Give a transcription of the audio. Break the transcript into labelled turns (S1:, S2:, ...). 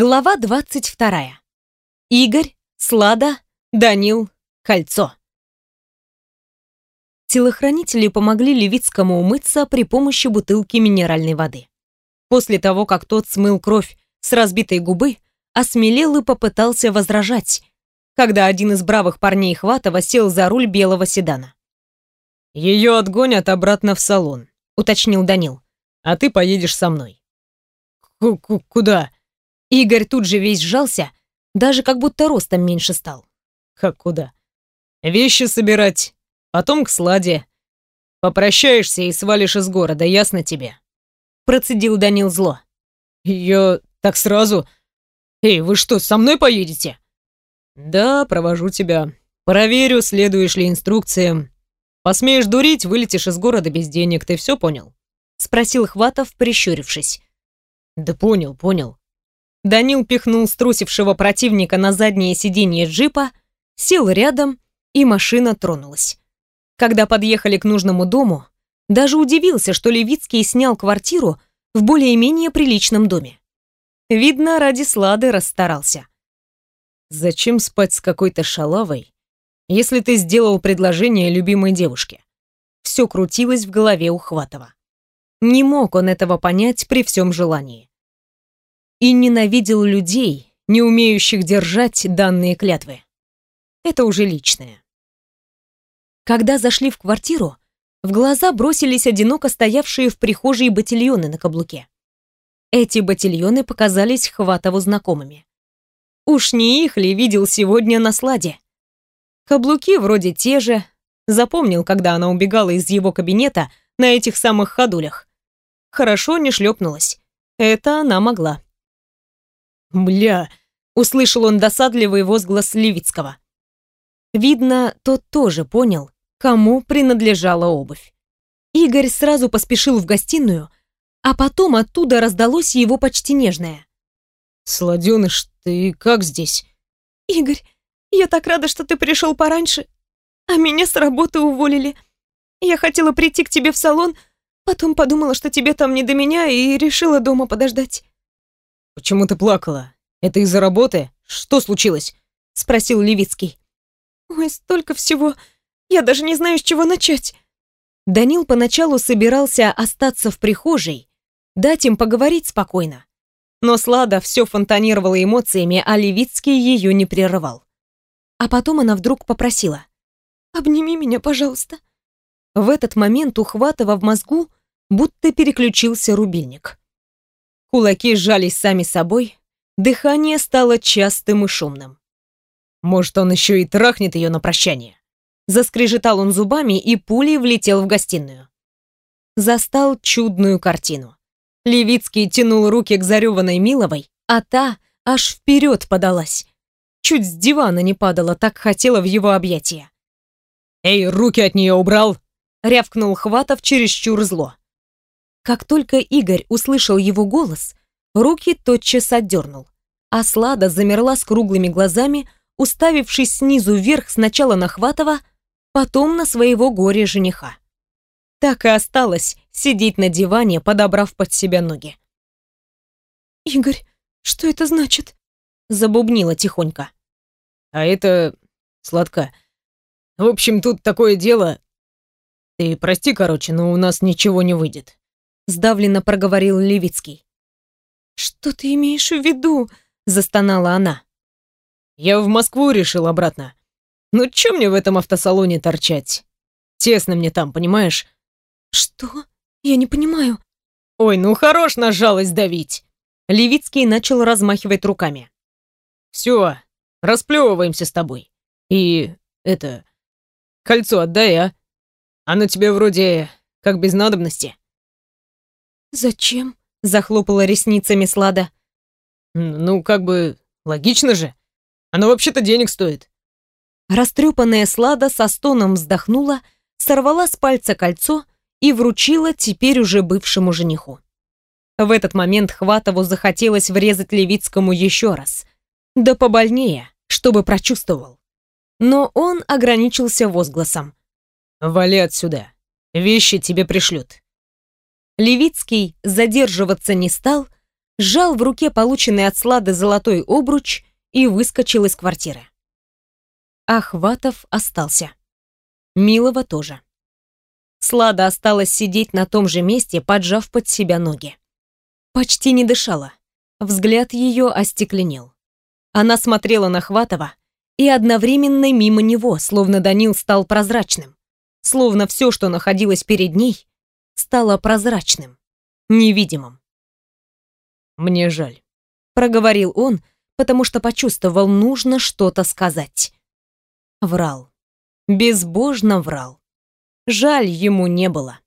S1: Глава 22. Игорь, Слада, Данил, Кольцо. Телохранители помогли Левицкому умыться при помощи бутылки минеральной воды. После того, как тот смыл кровь с разбитой губы, осмелел и попытался возражать, когда один из бравых парней Хватова сел за руль белого седана.
S2: «Ее отгонят обратно в салон», — уточнил Данил. «А ты поедешь со мной».
S1: К -к «Куда?» Игорь тут же весь сжался, даже как будто ростом меньше стал.
S2: Как куда? Вещи собирать, потом к Сладе. Попрощаешься и свалишь из города, ясно тебе?
S1: Процедил Данил зло.
S2: Ее так сразу? Эй, вы что, со мной поедете? Да, провожу тебя. Проверю, следуешь ли инструкциям. Посмеешь дурить, вылетишь из города без денег, ты все понял?
S1: Спросил Хватов, прищурившись.
S2: Да понял, понял.
S1: Данил пихнул струсившего противника на заднее сиденье джипа, сел рядом, и машина тронулась. Когда подъехали к нужному дому, даже удивился, что Левицкий снял квартиру в более-менее приличном доме. Видно, ради Слады расстарался.
S2: «Зачем спать с какой-то шалавой, если ты сделал предложение любимой девушке?»
S1: Все крутилось в голове у Хватова. Не мог он этого понять при всем желании и ненавидел людей, не умеющих держать данные клятвы. Это уже личное. Когда зашли в квартиру, в глаза бросились одиноко стоявшие в прихожей ботильоны на каблуке. Эти ботильоны показались Хватову знакомыми. Уж не их ли видел сегодня на сладе? Каблуки вроде те же. Запомнил, когда она убегала из его кабинета на этих самых ходулях. Хорошо не шлепнулась. Это она могла.
S2: «Мля!» — услышал он досадливый возглас Левицкого.
S1: Видно, тот тоже понял, кому принадлежала обувь. Игорь сразу поспешил в гостиную, а потом оттуда раздалось его почти нежное.
S2: «Сладеныш, ты как здесь?»
S3: «Игорь, я так рада, что ты пришел пораньше, а меня с работы уволили. Я хотела прийти к тебе в салон, потом подумала, что тебе там не до меня, и решила дома подождать».
S2: «Почему ты плакала? Это из-за работы? Что случилось?» — спросил Левицкий.
S3: «Ой, столько всего. Я даже не знаю, с чего начать».
S1: Данил поначалу собирался остаться в прихожей, дать им поговорить спокойно. Но Слада все фонтанировала эмоциями, а Левицкий ее не прерывал. А потом она вдруг попросила.
S3: «Обними меня, пожалуйста».
S1: В этот момент у Хватова в мозгу будто переключился рубильник. Кулаки сжались сами собой, дыхание стало частым и шумным.
S2: «Может, он еще и трахнет ее на прощание?»
S1: Заскрежетал он зубами и пулей влетел в гостиную. Застал чудную картину. Левицкий тянул руки к зареванной Миловой, а та аж вперед подалась. Чуть с дивана не падала, так хотела в его объятия.
S2: «Эй, руки от нее убрал!»
S1: — рявкнул Хватов чересчур зло. Как только Игорь услышал его голос, руки тотчас отдернул. А Слада замерла с круглыми глазами, уставившись снизу вверх сначала на Хватова, потом на своего горе-жениха. Так и осталось сидеть на диване, подобрав под себя ноги.
S3: «Игорь, что это значит?»
S1: Забубнила тихонько.
S2: «А это... сладко. В общем, тут такое дело... Ты прости, короче, но у нас ничего не выйдет
S1: сдавленно проговорил Левицкий.
S3: Что ты имеешь в виду?
S1: застонала она.
S2: Я в Москву решил обратно. Ну чё мне в этом автосалоне торчать? Тесно мне там, понимаешь?
S3: Что? Я не понимаю.
S2: Ой, ну хорош на жалость давить.
S1: Левицкий начал размахивать руками.
S2: Все, расплевываемся с тобой. И это кольцо отдай, а? Оно тебе вроде как без надобности.
S3: «Зачем?»
S1: — захлопала ресницами Слада.
S2: «Ну, как бы, логично же. Оно вообще-то денег стоит».
S1: Растрепанная Слада со стоном вздохнула, сорвала с пальца кольцо и вручила теперь уже бывшему жениху. В этот момент Хватову захотелось врезать Левицкому еще раз. Да побольнее, чтобы прочувствовал. Но он ограничился возгласом.
S2: «Вали отсюда. Вещи тебе пришлют».
S1: Левицкий задерживаться не стал, сжал в руке полученный от Слады золотой обруч и выскочил из квартиры. Ахватов остался. Милова тоже. Слада осталась сидеть на том же месте, поджав под себя ноги. Почти не дышала. Взгляд ее остекленел. Она смотрела на Хватова и одновременно мимо него, словно Данил стал прозрачным. Словно все, что находилось перед ней, стало прозрачным, невидимым.
S2: «Мне жаль», —
S1: проговорил он, потому что почувствовал, нужно что-то сказать. Врал. Безбожно врал. Жаль ему не было.